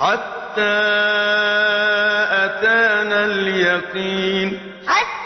حتى أتانا اليقين. حتى